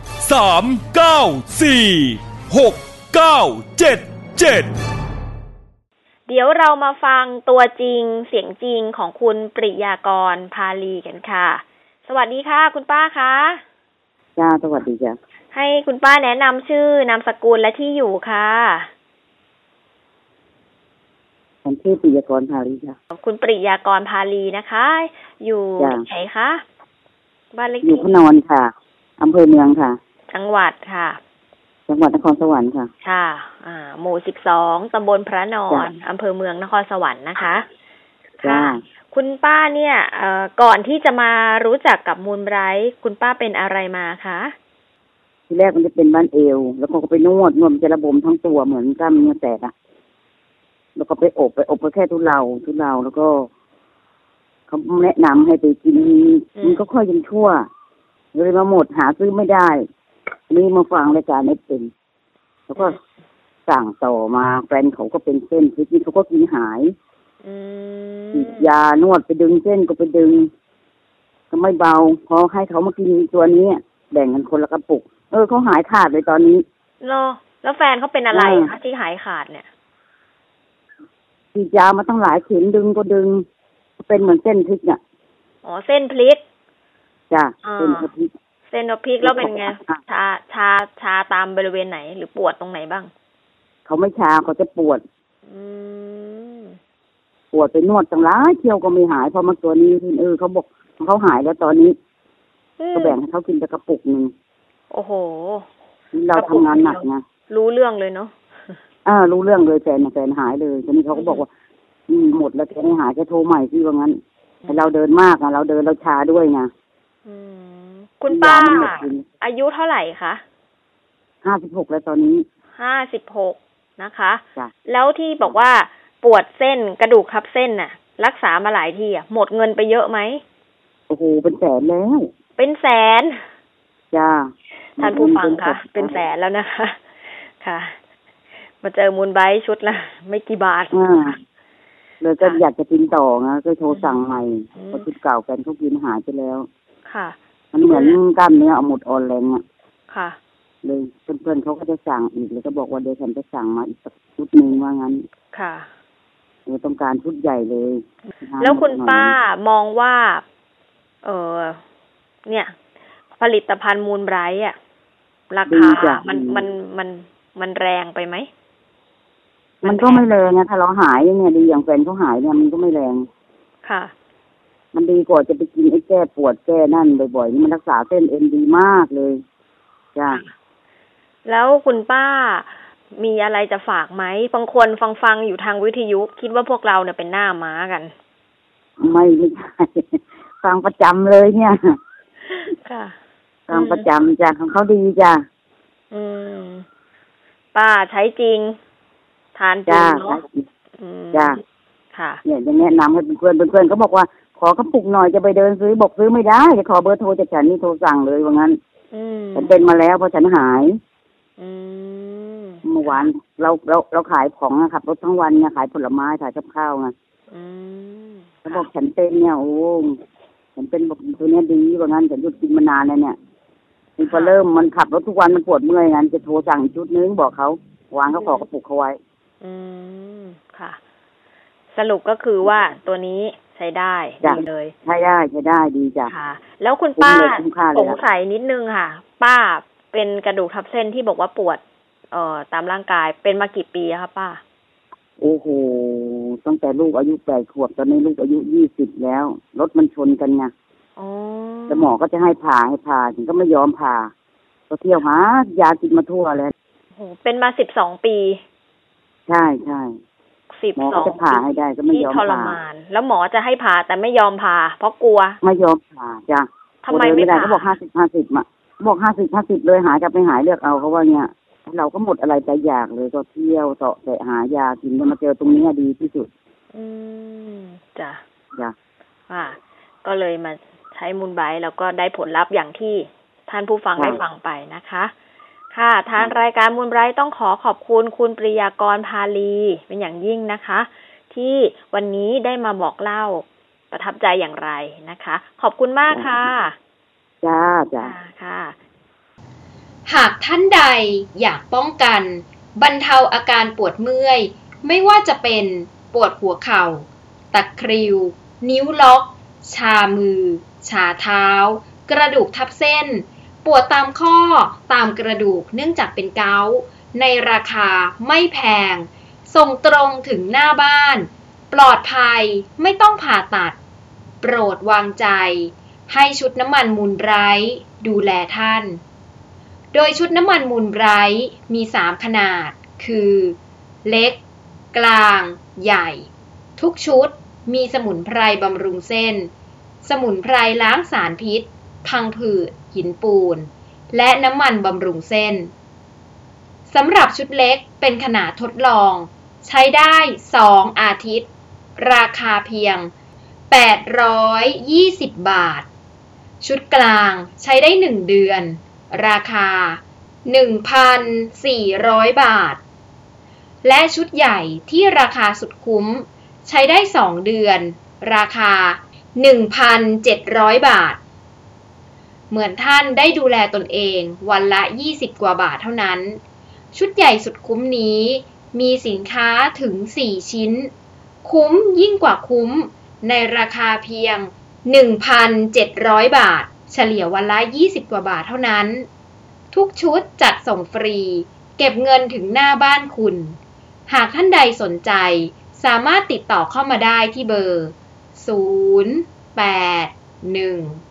S6: 3 9 4 6 9 7 7
S7: เดี๋ยวเรามาฟังตัวจริงเสียงจริงของคุณปริยากรพาลีกันค่ะ สวัสดีค่ะ คุณป้าคะ
S12: จ้าสวัสดีจ้ะ
S7: ให้คุณป้าแนะนำชื่อนามสกุลและที่อยู่ค่ะ
S12: ผมชื่อปิยกรพาริจ้ะ
S7: คุณปริยากรพาลีนะคะ อยู่
S12: จ้ะ
S7: ที่ไหนคะบ้านเลข
S12: อยู่
S7: ที่
S12: พระนอนค่ะอำเภอเมืองค่ะ
S7: จังหวัดค่ะ
S12: จังหวัดนครสวรรค์ค่ะ
S7: ค่ะ อ่า หมู่สิบสองตำบลพระนอน
S12: จ้ะ
S7: อำเภอเมืองนครสวรรค์นะคะ
S12: จ้า
S7: ค่ะ คุณป้าเนี่ยเอ่อก่อนที่จะมารู้จักกับมูลไบรท์คุณป้าเป็นอะไรมาคะ
S12: ทีแรกมันจะเป็นบ้านเอว แล้วก็ไปนวดนวดมันจะระบมทั้งตัวเหมือนกล้ามเนื้อแตกอะแล้วก็ไปอบไปอบไปแค่ทุเลาทุเลาแล้วก็เขาแนะนำให้ไปกินมันก็ค่อยยังชั่วเลยมาหมดหาซื้อไม่ได้ นี่มาฟังรายการนี้เป็นแล้วก็สั่งต่อมาแฟนเขาก็เป็นเส้นพิษนี่เขาก็กินหาย
S7: อืม
S12: ฉีดยานวดไปดึงเส้นก็ไปดึง ก็ไม่เบาพอให้เขามากินตัวนี้แบ่งกันคนละกระปุก เออเขาหายขาดเลยตอนนี้
S7: เนาะแล้วแฟนเขาเป็นอะไร
S12: อ่า
S7: คะที่หายขาดเนี่ย
S12: ฉีดยามาตั้งหลายเข็มดึงก็ดึง เป็นเหมือนเส้นพริกเนี่ย
S7: อ๋อเส้นพลิก
S12: จ้ะ
S7: อ่า
S12: เส้นพริก
S7: เส้นพลิกแล้วเป็นไง
S12: อ่า
S7: ชาชาชาตามบริเวณไหน หรือปวดตรงไหนบ้าง
S12: เขาไม่ชาเขาจะปวด
S7: อืม
S12: ปวดไปนวดตั้งหลายเที่ยวก็ไม่หายพอมาตัวนี้เออเขาบอกเขาหายแล้วตอนนี้ก็แบ่งให้เขากินไปกระปุกหนึ่ง
S7: โอ้โห
S12: นี่เราทำงานหนักไง
S7: รู้เรื่องเลยเนาะ
S12: อ่า รู้เรื่องเลยแฟนแฟนหายเลยทีนี้เขาก็บอกว่าอืมหมดแล้วแกไม่หายแกโทรใหม่ที่ว่างั้นแต่เราเดินมากอะ เราเดินเราชาด้วยไง
S7: อืม คุณป้า
S12: ยมันหมดจริง
S7: อายุเท่าไหร่คะ
S12: ห้าสิบหกแล้วตอนนี้
S7: ห้าสิบหกนะคะ
S12: จ้ะ
S7: แล้วที่บอกว่าปวดเส้นกระดูกทับเส้นน่ะ รักษามาหลายที่อะหมดเงินไปเยอะไหม
S12: โอ้โหเป็นแสนแล้ว
S7: เป็นแสน
S12: จ้า
S7: ท่านผู้ฟังคะเป็นแสนแล้วนะคะ ค่ะ มาเจอมูลไบรท์ชุดละไม่กี่บาท
S12: อ่าเลยก็อยากจะกินต่อไงก็โทรสั่งใหม่
S7: อืม
S12: เพราะชุดเก่าแฟนเขากินหายไปแล้ว
S7: ค่ะ
S12: มันเหมือนกล้ามเนื้อเอาหมดอ่อนแรงอะ
S7: ค่ะ
S12: เลยเพื่อนๆเขาก็จะสั่งอีกเลยก็บอกว่าเดี๋ยวฉันจะสั่งมาอีกสักชุดหนึ่งว่างั้น
S7: ค่ะ
S12: เออต้องการชุดใหญ่เลย
S7: แล้วคุณป้ามองว่า เออเนี่ย ผลิตภัณฑ์มูลไบรท์อะ ราคา มันมันมันมันแรงไปไหม
S12: มันก็ไม่แรงนะถ้าเราหายเนี่ยดีอย่างแฟนเขาหายเนี่ยมันก็ไม่แรง
S7: ค่ะ
S12: มันดีกว่าจะไปกินไอ้แก้ปวดแก้นั่นบ่อยๆนี่มันรักษาเส้นเอ็นดีมากเลยจ้า
S7: แล้วคุณป้ามีอะไรจะฝากไหมบางคนฟังฟังๆอยู่ทางวิทยุ คิดว่าพวกเราเนี่ยเป็นหน้าม้ากัน
S12: ไม่ไม่ใช่ฟังประจำเลยเนี่ย
S7: ค่ะ
S12: ฟังประจำจ้ะของเขาดีจ้ะ
S7: อืม ป้าใช้จริง ทานจริ
S12: จ้าง
S7: เนาะอืม
S12: จ้า
S7: ค่ะ
S12: เนี่ยจะแนะนำให้เพื่อนๆเพื่อนๆเขาบอกว่า ขอกระปุกหน่อยจะไปเดินซื้อบอกซื้อไม่ได้ จะขอเบอร์โทรจากฉันนี่โทรสั่งเลยว่างั้น
S7: อืม
S12: ฉันเป็นมาแล้วเพราะฉันหาย
S7: อืม
S12: เมื่อวานเราเราเราขายของอะขับรถทั้งวันเนี่ยขายผลไม้ขายกับข้าวไง
S7: อืม
S12: เขาบอกฉันเป็นเนี่ยโอ้ฉันเป็นบอกตัวเนี้ยดีว่างั้นฉันหยุดกินมานานแล้วเนี่ยนี่พอเริ่มมันขับรถทุกวันมันปวดเมื่อยงั้นจะโทรสั่งอีกชุดนึงบอกเขาวางเขาขอกระปุกเขาไว้
S7: อืมค่ะส รุปก็คือว่าตัวนี้ใช้ได้
S12: จ้ะ
S7: ดีเลย
S12: ใช้ได้ใช้ได้ดีจ้ะ
S7: ค่ะ แล้วคุณป้า
S12: คุ้มเลยคุ้มค่าเลย
S7: ส
S12: อะ
S7: งสัยนิดนึงค่ะ ป้าเป็นกระดูกทับเส้นที่บอกว่าปวด เอ่อตามร่างกายเป็นมากี่ปีอะคะป้า
S12: โอ้โหตั้งแต่ลูกอายุแปดขวบตอนนี้ลูกอายุยี่สิบแล้วรถมันชนกันไง
S7: อ๋อ
S12: แล้วหมอก็จะให้ผ่าให้ผ่าฉันก็ไม่ยอมผ่าก็เที่ยวหายากินมาทั่วเลย
S7: โหเป็นมาสิบสองปี
S12: ใช่ใช่
S7: สิบ
S12: หมอ
S7: ส
S12: ก็
S7: อง
S12: จะผ่าให้ได้ก็ไม่
S7: ที่
S12: ยอม
S7: ทร
S12: ผ่ามา
S7: น แล้วหมอจะให้ผ่าแต่ไม่ยอมผ่าเพราะกลัว
S12: ไม่ยอมผ่าจ้ะ
S7: ทำไม
S12: กลัวเดิน
S7: ไม่
S12: ได้
S7: ผ่า
S12: เขาบอกห้าสิบห้าสิบอะเขาบอกห้าสิบห้าสิบเลยหาจะไปหายเลือกเอาเขาว่าเนี่ย เราก็หมดอะไรใจอยากเลยก็เที่ยวเสาะแสะหายากินแล้วมาเจอตรงนี้ดีที่สุด
S7: อืมจ้ะ
S12: จ้ะ
S7: ค่ะก็เลยมาใช้มูลไบรท์แล้วก็ได้ผลลัพธ์อย่างที่ท่านผู้ฟังได้ฟังไปนะคะ ค่ะทางรายการมูลไบรท์ต้องขอขอบคุณคุณปริยากรพาลี เป็นอย่างยิ่งนะคะ ที่วันนี้ได้มาบอกเล่าประทับใจอย่างไรนะคะ ขอบคุณมากค่ะ
S12: จ้าจ้า
S7: ค่ะค่ะ
S2: หากท่านใดอยากป้องกัน บรรเทาอาการปวดเมื่อย ไม่ว่าจะเป็นปวดหัวเข่าตะคริว นิ้วล็อก ชามือ ชาเท้า กระดูกทับเส้น ปวดตามข้อตามกระดูกเนื่องจากเป็นเกาต์ในราคาไม่แพง ส่งตรงถึงหน้าบ้าน ปลอดภัยไม่ต้องผ่าตัด โปรดวางใจ ให้ชุดน้ำมันมูลไบรท์ดูแลท่าน โดยชุดน้ำมันมูลไบรท์มี 3 ขนาด คือ เล็ก กลาง ใหญ่ ทุกชุดมีสมุนไพรบำรุงเส้น สมุนไพรล้างสารพิษ พังผืด หินปูน และน้ำมันบำรุงเส้นสำหรับชุดเล็กเป็นขนาดทดลอง ใช้ได้ 2 อาทิตย์ ราคาเพียง 820 บาท ชุดกลางใช้ได้ 1 เดือน ราคา 1,400 บาท และชุดใหญ่ที่ราคาสุดคุ้ม ใช้ได้ 2 เดือน ราคา 1,700 บาท เหมือนท่านได้ดูแลตนเองวันละ 20 กว่าบาทเท่านั้น ชุดใหญ่สุดคุ้มนี้ มีสินค้าถึง 4 ชิ้น คุ้มยิ่งกว่าคุ้ม ในราคาเพียง 1,700 บาท เฉลี่ยวันละ 20 กว่าบาทเท่านั้น ทุกชุดจัดส่งฟรี เก็บเงินถึงหน้าบ้านคุณ หากท่านใดสนใจสามารถติดต่อเข้ามาได้ที่เบอร์ 0 8 1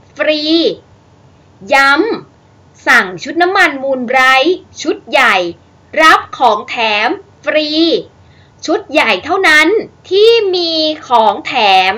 S2: ฟรี ย้ำ สั่งชุดน้ำมันมูลไบรท์ชุดใหญ่ รับของแถมฟรี ชุดใหญ่เท่านั้นที่มีของแถม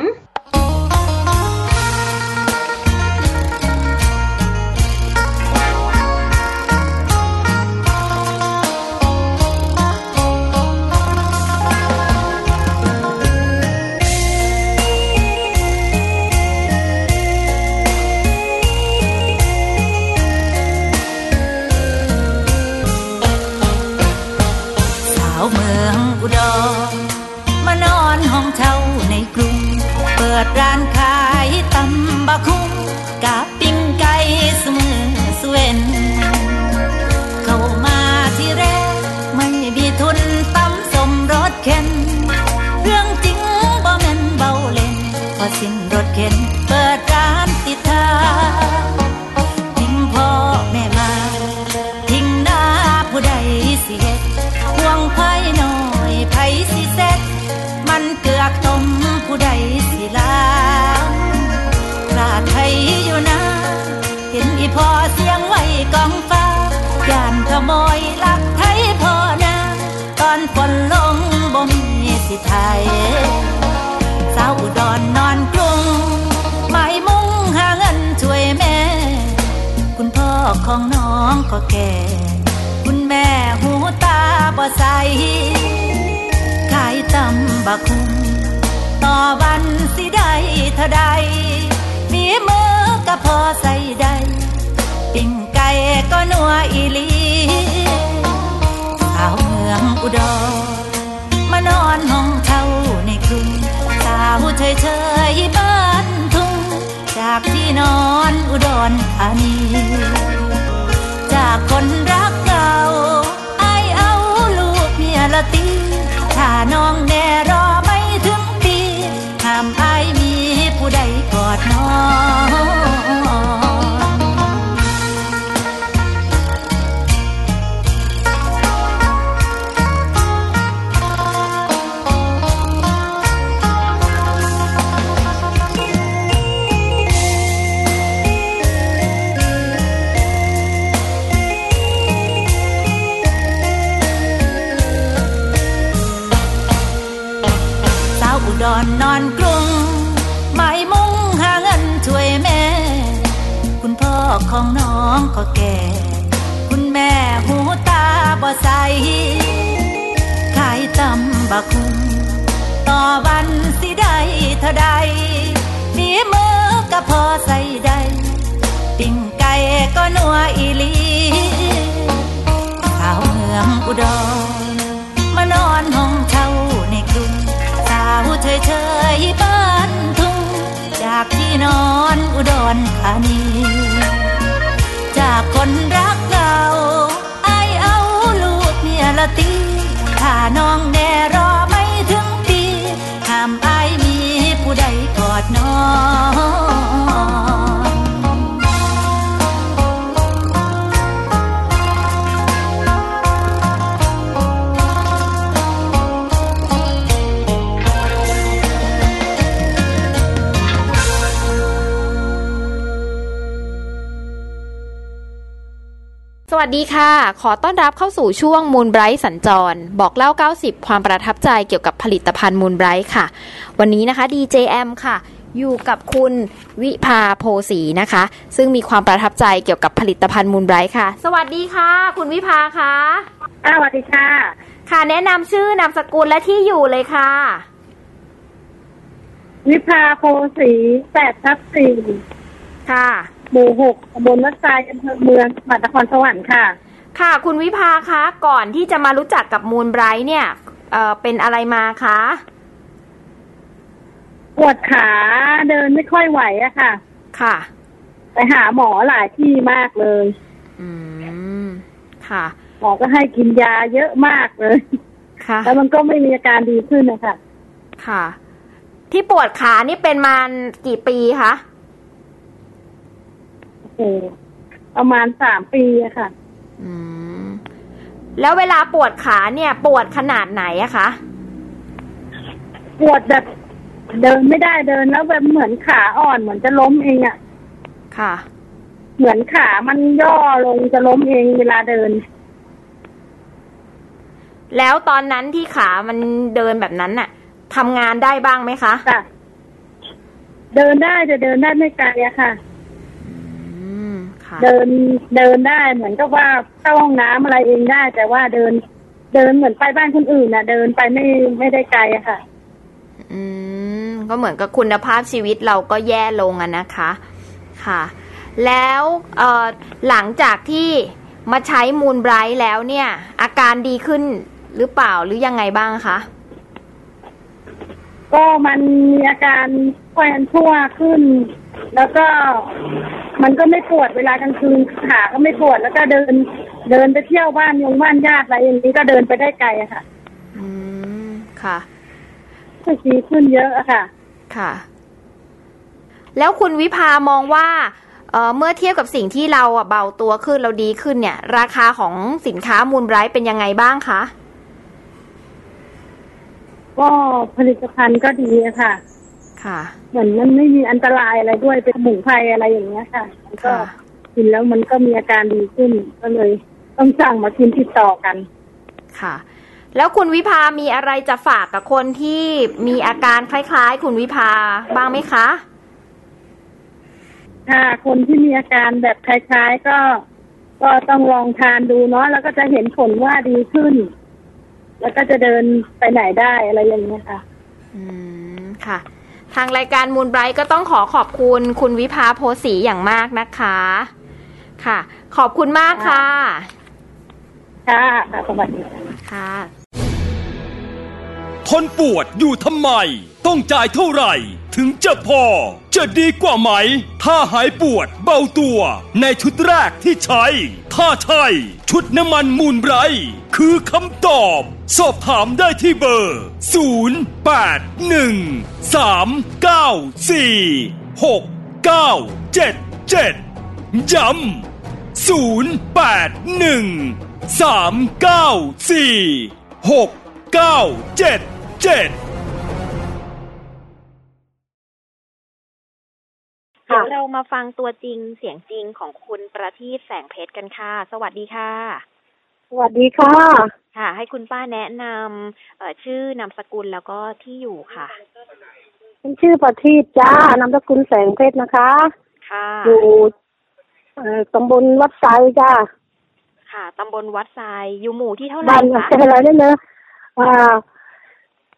S3: ของน้องก็แก่ คุณแม่หูตาบ่ใสขายตำบักคุงต่อวันสิได้เท่าใดฝีมือก็พอใส่ได้ปิ้งไก่ก็นัวอีลีสาวเมืองอุดรมานอนห้องเช่าในกรุงสาวเฉยเฉยๆบ้านทุ่งจากที่นอนอุดรธานี จากคนรักเก่าไอเอาลูกเมียละตีถ้าน้องแน่รอไม่ถึงปีห้ามไอมีผู้ใดกอดน้อง อนนอนกรุงไม่มุ่งหาเงินช่วยแม่ คุณพ่อของน้องก็แก่ คุณแม่หูตาบ่ใส ขายตำบักคุงต่อวันสิได้เท่าใดฝีมือก็พอใส่ได้ปิ้งไก่ก็นัวอีลีสาวเมืองอุดรมานอนห้องาวเฉยเฉยบ้านทุ่งจากที่นอนอุดรธานี จากคนรักเก่าไอเอาลูกเมียละตีข้าน้องแน่รอ
S2: วัสดีค่ะ ขอต้อนรับเข้าสู่ช่วงมูลไบรท์สัญจร บอกเล่า 90 ความประทับใจเกี่ยวกับผลิตภัณฑ์มูลไบรท์ค่ะ วันนี้นะคะ DJM ค่ะ อยู่กับคุณวิภาโพสีนะคะ ซึ่งมีความประทับใจเกี่ยวกับผลิตภัณฑ์มูลไบรท์ค่ะ สวัสดีค่ะ คุณวิภาค่ะ
S13: สวัสดีค่ะ
S2: ค่ะแนะนำชื่อนามสกุลและที่อยู่เลยค่ะ
S13: วิภาโพสีแปดทับสี่
S2: ค่ะ
S13: หมู่หกตำบลวัดทรายอำเภอเมืองจังหวัดนครสวรรค์ค่ะ
S2: ค่ะ คุณวิภาคะ ก่อนที่จะมารู้จักกับมูลไบรท์เนี่ยเอ่อเป็นอะไรมาคะ
S13: ปวดขาเดินไม่ค่อยไหวอะค่ะ
S2: ค่ะ
S13: ไปหาหมอหลายที่มากเลย
S2: อืม ค่ะ
S13: หมอก็ให้กินยาเยอะมากเลย
S2: ค่ะ
S13: แล้วมันก็ไม่มีอาการดีขึ้นนะคะ
S2: ค่ะ ที่ปวดขานี่เป็นมากี่ปีคะ
S13: โอ้โหประมาณสามปีอะค่ะ
S2: อืม แล้วเวลาปวดขาเนี่ย ปวดขนาดไหนอะคะ
S13: ปวดแบบเดินไม่ได้เดินแล้วแบบเหมือนขาอ่อนเหมือนจะล้มเองอะ
S2: ค่ะ
S13: เหมือนขามันย่อลงจะล้มเองเวลาเดิน
S2: แล้วตอนนั้นที่ขามันเดินแบบนั้นน่ะทำงานได้บ้างไหมคะ
S13: ค่ะ เดินได้จะเดินได้ไม่ไกลอะค่ะ
S2: อืม ค่ะ
S13: เดินเดินได้เหมือนกับว่าเข้าห้องน้ำอะไรเองได้ แต่ว่าเดิน เดินเหมือนไปบ้านคนอื่นน่ะเดินไปไม่ไม่ได้ไกลอะค่ะ
S2: อืมก็เหมือนกับคุณภาพชีวิตเราก็แย่ลงอะนะคะ ค่ะ แล้วเอ่อหลังจากที่มาใช้มูลไบรท์แล้วเนี่ย อาการดีขึ้นหรือเปล่าหรือยังไงบ้างคะ
S13: ก็มันมีอาการแควนทั่วขึ้น แล้วก็มันก็ไม่ปวดเวลากลางคืนขาก็ไม่ปวดแล้วก็เดิน เดินไปเที่ยวบ้านยงบ้านญาติอะไรอย่างนี้ก็เดินไปได้ไกลอะค่ะ
S2: อืมค่ะ
S13: ก็ดีขึ้นเยอะอะค่ะ
S2: ค่ะ แล้วคุณวิภามองว่าเอ่อเมื่อเทียบกับสิ่งที่เราอะเบาตัวขึ้นเราดีขึ้นเนี่ย ราคาของสินค้ามูลไบรท์เป็นยังไงบ้างคะ
S13: ก็ผลิตภัณฑ์ก็ดีอะค่ะ
S2: ค่ะ
S13: เหมือนมันไม่มีอันตรายอะไรด้วยเป็นสมุนไพรอะไรอย่างเงี้ยค่ะมันก็
S2: ค่ะ
S13: กินแล้วมันก็มีอาการดีขึ้นก็เลย ต้องสั่งมากินติดต่อกัน
S2: ค่ะ แล้วคุณวิภามีอะไรจะฝากกับคนที่มีอาการคล้าย ๆ คุณวิภาบ้างไหมคะ
S13: ถ้าคนที่มีอาการแบบคล้ายๆก็ก็ต้องลองทานดูเนาะแล้วก็จะเห็นผลว่าดีขึ้น แล้วก็จะเดินไปไหนได้อะไรอย่างเงี้ยค่ะ
S2: อืมค่ะ ทางรายการมูลไบรท์ก็ต้องขอขอบคุณคุณวิภาโพสีอย่างมากนะคะ ค่ะ ขอบคุณมากค่ะ
S13: ค่ะค่ะสวัสดีค่ะ
S2: ค่ะ
S6: ทนปวดอยู่ทำไม ต้องจ่ายเท่าไหร่ ถึงจะพอ จะดีกว่าไหม ถ้าหายปวดเบาตัว ในชุดแรกที่ใช้ ถ้าใช่ ชุดน้ำมันมูลไบรท์คือคำตอบ สอบถามได้ที่เบอร์ 0 8 1 3 9 4 6 9 7 7 ย้ำ0 8 1 3 9 4 6 9 7 7
S7: เดี๋ยวเรามาฟังตัวจริงเสียงจริงของคุณประทีปแสงเพชรกันค่ะ สวัสดีค่ะ
S13: ส
S14: วัสดีค่ะ
S7: ค่ะ ให้คุณป้าแนะนำเอ่อชื่อนามสกุลแล้วก็ที่อยู่ค่ะ
S14: ฉันชื่อประทีปจ้านามสกุลแสงเพชรนะคะ
S7: ค่ะ
S14: อยู่เอ่อตำบลวัดไซจ้า
S7: ค่ะตำบลวัดทรายอยู่หมู่ที่เท่าไหร่
S14: บ้าน
S7: คะ
S14: อะไรเนี่ยนะอ่า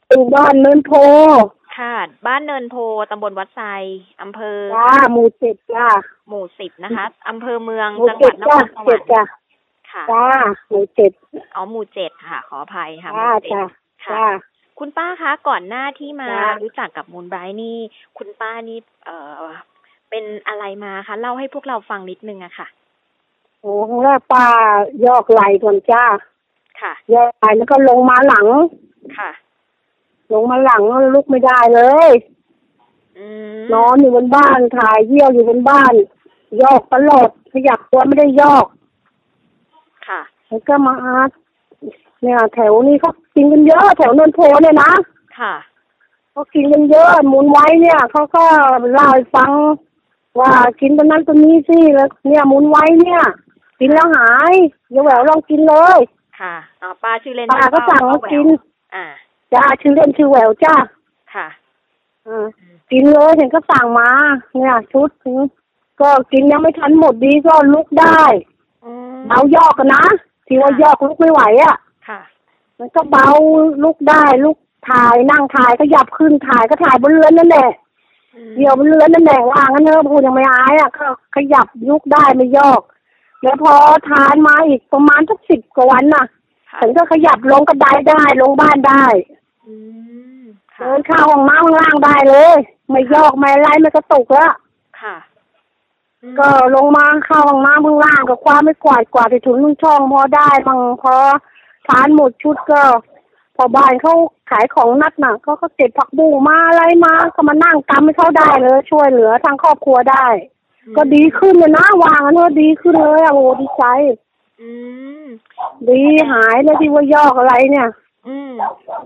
S14: อยู่บ้านเนินโพ
S7: ค่ะ บ้านเนินโพตำบลวัดทรายอำเภอ
S14: จ้าหมู่เจ็ดจ้า
S7: หมู่สิบนะคะอำเภอเมือง
S14: หมู่
S7: จังห
S14: เจ็
S7: วั
S14: ด
S7: ดนค
S14: จ้าร
S7: สวร
S14: เจ็ด
S7: รค์
S14: จ้า
S7: ค่ะ
S14: จ้าหมู่เจ็ด
S7: อ๋อหมู่เจ็ดค่ะ ขออภัยค่ะห
S14: จ้า
S7: มู่เจ็ด
S14: จ้า
S7: ค่ะ
S14: จ้า
S7: คุณป้าคะก่อนหน้าที่มา
S14: จ้ะ
S7: รู้จักกับมูลไบรท์นี่ คุณป้านี่เอ่อเป็นอะไรมาคะเล่าให้พวกเราฟังนิดนึงอะค่ะ
S14: โอ้ครั้งแรกป้ายอกไหลก่อนจ้า
S7: ค่ะ
S14: ยอกไหลแล้วก็ลงมาหลัง
S7: ค่ะ
S14: ลงมาหลังแล้วลุกไม่ได้เลย
S7: อืม
S14: นอนอยู่บนบ้านถ่ายเยี่ยวอยู่บนบ้าน ยอกตลอดขยับตัวไม่ได้ยอก
S7: ค่ะ
S14: แล้วก็มาอาร์ตเนี่ยแถวนี้เขากินกันเยอะแถวนนทโพเนี่ยนะ
S7: ค่ะ
S14: เขากินกันเยอะหมุนไว้เนี่ยเขาก็เล่าให้ฟัง ว่ากินตัวนั้นตัวนี้สิแล้ว เนี่ยหมุนไว้เนี่ย กินแล้วหายเดี๋ยวแหววลองกินเลย
S7: ค่ะอ๋อป้าชื่อเล่น
S14: ป้าก็สั่งมากิน
S7: อ่า
S14: จ้าชื่อเล่นชื่อแหววจ้า
S7: ค่ะ
S14: อ่ากินเลยเห็นก็สั่งมา เนี่ย ชุดหนึ่งก็กินยังไม่ทันหมดดีก็ลุกได้
S7: อืม
S14: เบายอกกันนะที่ว่ายอกลุกไม่ไหวอะ
S7: ค่ะ
S14: มันก็เบาลุกได้ลุกถ่ายนั่งถ่ายก็ยับขึ้นถ่ายก็ถ่ายบนเรือนนั่นแหละ
S7: อืม
S14: เดี๋ยวบนเรือนนั่นแหละว่างั้นเนอะพูดยังไม่อายอะก็ขยับลุกได้ไม่ยอกแล้วพอทานมาอีกประมาณสักสิบกว่าวันน่ะ
S7: ค่ะ
S14: ฉันก็ขยับลงกระไดได้ลงบ้านได้
S7: อืมค่ะ
S14: เดินเข้าห้องน้ำข้างล่างได้เลย ไม่ยอกไม่อะไรไม่กระตุกแล้ว
S7: ค่ะอืม
S14: ก็ลงมาเข้าห้องน้ำข้างล่างก็คว้าไม่กวาดกวาดไปถุงนุ่งช่องพอได้มั่งพอทานหมดชุดก็ พอบ้านเขาขายของนัดน่ะเขาก็เก็บผักบุ้งมาอะไรมาก็มานั่งกำให้เขาได้เลย ช่วยเหลือทางครอบครัวได้ ก็ดีขึ้นเลยนะวางอันนี้ดีขึ้นเลยอะโอ้ดีใจ
S7: อืม
S14: ดีหายเลยที่ว่ายอกอะไรเนี่ย
S7: อืม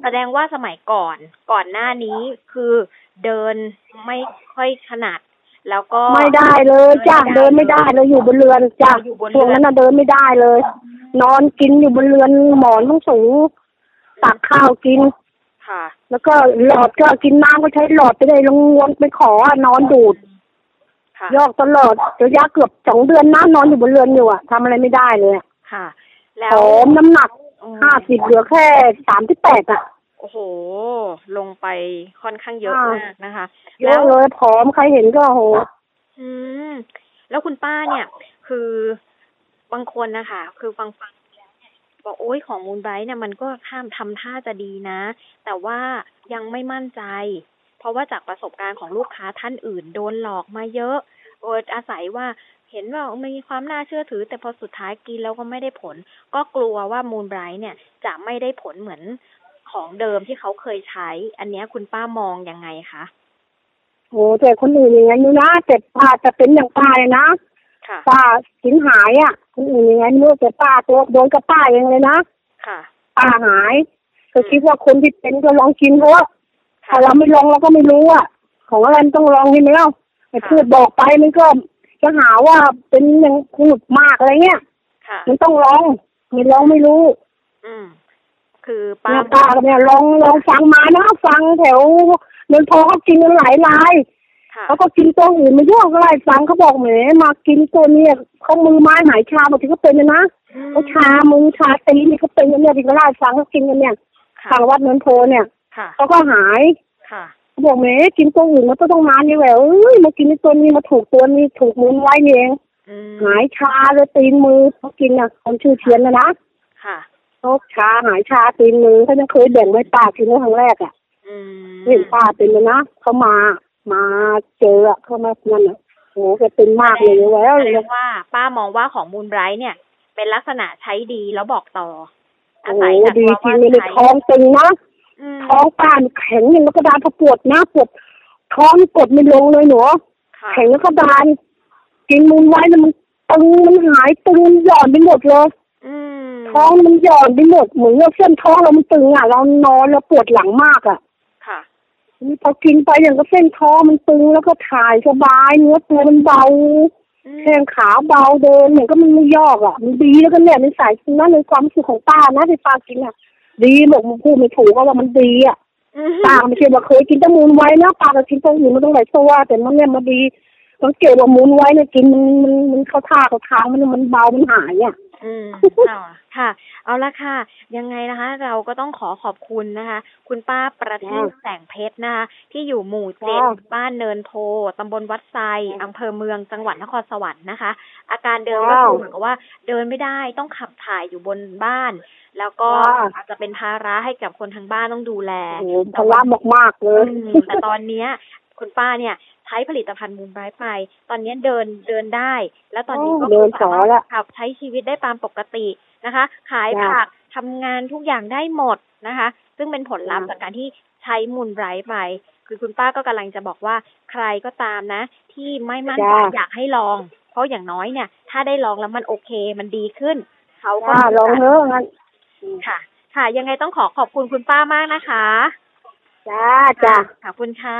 S7: แสดงว่าสมัยก่อนก่อนหน้านี้คือเดินไม่ค่อยถนัด แล้วก็
S14: ไม่ได้เลยจ้ะ
S7: ไม่ได้
S14: เดินไม่ได้เลยอยู่บนเรือนจ้ะ
S7: อยู่บนเรือน
S14: ช่วงนั้นน่ะเดินไม่ได้เลย นอนกินอยู่บนเรือนหมอนต้องสูงตักข้าวกิน
S7: ค่ะ
S14: แล้วก็หลอดก็กินน้ำก็ใช้หลอดไปเลยลงวนไปขออะนอนดูด
S7: ค่ะ
S14: ยอกตลอดระยะเกือบสองเดือนนะนอนอยู่บนเรือนอยู่อะทำอะไรไม่ได้เลยอะ
S7: ค่ะ
S14: ผ
S7: แล้ว
S14: อมน้ำหนัก
S7: อืม
S14: ห้าสิบเหลือแค่สามที่แปดอะ
S7: โอ้โห ลงไปค่อนข้างเยอะ
S14: อ่าม
S7: มากนะคะ
S14: เยอะเลยผอมใครเห็นก็โห
S7: อืม แล้วคุณป้าเนี่ย คือบางคนนะคะคือฟังฟังแล้วเนี่ยบอกโอ้ยของมูลไบรท์เนี่ยมันก็ข้ามทำท่าจะดีนะ แต่ว่ายังไม่มั่นใจ เพราะว่าจากประสบการณ์ของลูกค้าท่านอื่น โดนหลอกมาเยอะโอดอาศัยว่าเห็นว่ามีความน่าเชื่อถือ แต่พอสุดท้ายกินแล้วก็ไม่ได้ผล ก็กลัวว่ามูลไบรท์เนี่ยจะไม่ได้ผลเหมือน ของเดิมที่เขาเคยใช้ อันเนี้ยคุณป้ามองยังไงคะ
S14: โอ้แต่คนอื่นอย่างนั้นอยู่นะแต่ป้าจะเป็นอย่างป้าเลยนะ
S7: ค่ะ
S14: ป้าสินหายอะคนอื่นอย่างนั้นไม่รู้แต่ป้าตัวโดนกับป้าเองเลยนะ
S7: ค่ะ
S14: ป้าหายก็คิดว่าคนที่เป็นก็ลองกินเพราะว่าถ้าเราไม่ลองเราก็ไม่รู้อะ ของอะไรมันต้องลองใช่ไหมเล่าไอ้พูดบอกไปมันก็จะหาว่าเป็นอย่างพูดมากอะไรเงี้ย
S7: ค่ะ
S14: มันต้องลองไม่ลองไม่รู้
S7: อืม คือป้า
S14: เนี่ยป้าก็เนี่ยลองลองฟังมานะฟังแถวเงินพอเขากินกันหลายราย
S7: ค่ะ
S14: เขาก็กินตัวอื่นไม่ยุ่งอะไรฟังเขาบอกแหมมากินตัวเนี้ยเขามือไม้หายชาบางทีก็เป็นนะนะ
S7: อืม
S14: เขาชามือชาตีนนี่เขาเป็นกันเนี่ยที่เขาไล่ฟังเขากินกันเนี่ย
S7: ค่ะ
S14: ทางวัดเนินโพเนี่ย
S7: ค่ะ
S14: เขาก็หาย
S7: ค่ะ
S14: เขาบอกแหมกินตัวอื่นมันก็ต้องนานนี่แหละเอ้ยมากินไอ้ตัวนี้มาถูกตัวนี้ถูกมือไว้นี่เอง
S7: อืม
S14: หายชาเลยตีนมือเขากินอะคนชื่อเทียนนะนะ
S7: ค่ะ
S14: เขาชาหายชาตีนมือเขายังเคยแบ่งไว้ป้ากินเมื่อครั้งแรกอะ
S7: อืม
S14: เห็นป้าเป็นเลยนะเขามามาเจออะเขามานั่นอะโหแกเป็นมากเลยแล้ว
S7: แส
S14: เลย
S7: ดงว่า ป้ามองว่าของมูลไบรท์เนี่ย เป็นลักษณะใช้ดีแล้วบอกต่ออา
S14: โอ้โห
S7: ศัยจาก
S14: ดี
S7: ความ
S14: จริ
S7: ว่าง
S14: เลย
S7: ใช้
S14: ท้องตึงนะ
S7: อืม
S14: ท้องป้านี่แข็งอย่างกระดานพอปวดนะปวดท้องกดไม่ลงเลยหนู
S7: ค่ะ
S14: แข็งแล้วก็ดานกินมุนไว้แล้วมันตึงมันหายตึงหย่อนไปหมดเลย
S7: อืม
S14: ท้องมันหย่อนไปหมดเหมือนว่าเส้นท้องเรามันตึงอะ เรานอนแล้วปวดหลังมากอะ
S7: ค่ะ
S14: นี่พอกินไปอย่างก็เส้นท้องมันตึงแล้วก็ถ่ายสบายเนื้อตัวมันเบาแข้งขาเบาเดินเหมือนก็มันไม่ยอกอะ มันดีแล้วก็เนี่ยในสายนั่นในความรู้สึกของป้านะที่ป้ากินอะ ดีบอกมันพูดไม่ถูกว่ามันดีอะป้าไม่ใช่ว่าเคยกินแต่มูลไว้นะป้าก็กินตัวอื่นมันต้องหลายตัวแต่มันเนี่ยมันดีสังเกตว่ามูลไว้เนี่ยกินมันมันมันเข้าท่าเข้าทางมันมันเบามันหายอะ
S7: อืมค่ะค่ะ เอาละค่ะ ยังไงนะคะ เราก็ต้องขอขอบคุณนะคะ คุณป้าประทีป
S14: จ้า
S7: แสงเพชรนะคะที่อยู่หมู่เจ็ด
S14: จ้า
S7: บ้านเนินโพตำบลวัดไซอำเภอเมืองจังหวัดนครสวรรค์นะคะ อาการเดินก็
S14: ว้าว
S7: คือเหมือนกับว่าเดินไม่ได้ต้องขับถ่ายอยู่บนบ้าน แล้วก็
S14: ว้าว
S7: อาจจะเป็นภาระให้กับคนทางบ้านต้องดูแล
S14: โอ้โหพลามมากๆเลย
S7: อืมแต่ตอนเนี้ยคุณป้าเนี่ย ใช้ผลิตภัณฑ์มูลไบรท์ไป ตอนเนี้ยเดินเดินได้ แล้วตอนนี้ก็
S14: อ๋อเดิน
S7: สามารถ
S14: สอละ
S7: ขับใช้ชีวิตได้ตามปกตินะคะ ขาย
S14: จ้ะ
S7: ผักทำงานทุกอย่างได้หมดนะคะ ซึ่งเป็นผลลัพธ์
S14: จ้ะ
S7: จากการที่ใช้มูลไบรท์ไป คือคุณป้าก็กำลังจะบอกว่าใครก็ตามนะ ที่ไม่มั่นใจ
S14: จ้ะ
S7: อยากให้ลอง เพราะอย่างน้อยเนี่ย ถ้าได้ลองแล้วมันโอเคมันดีขึ้นเขาก็
S14: จ้าลองเถอะงั้น
S7: ค่ะ ค่ะ ยังไงต้องขอขอบคุณคุณป้ามากนะคะ
S14: จ้าจ้า
S7: ขอบคุณค่ะ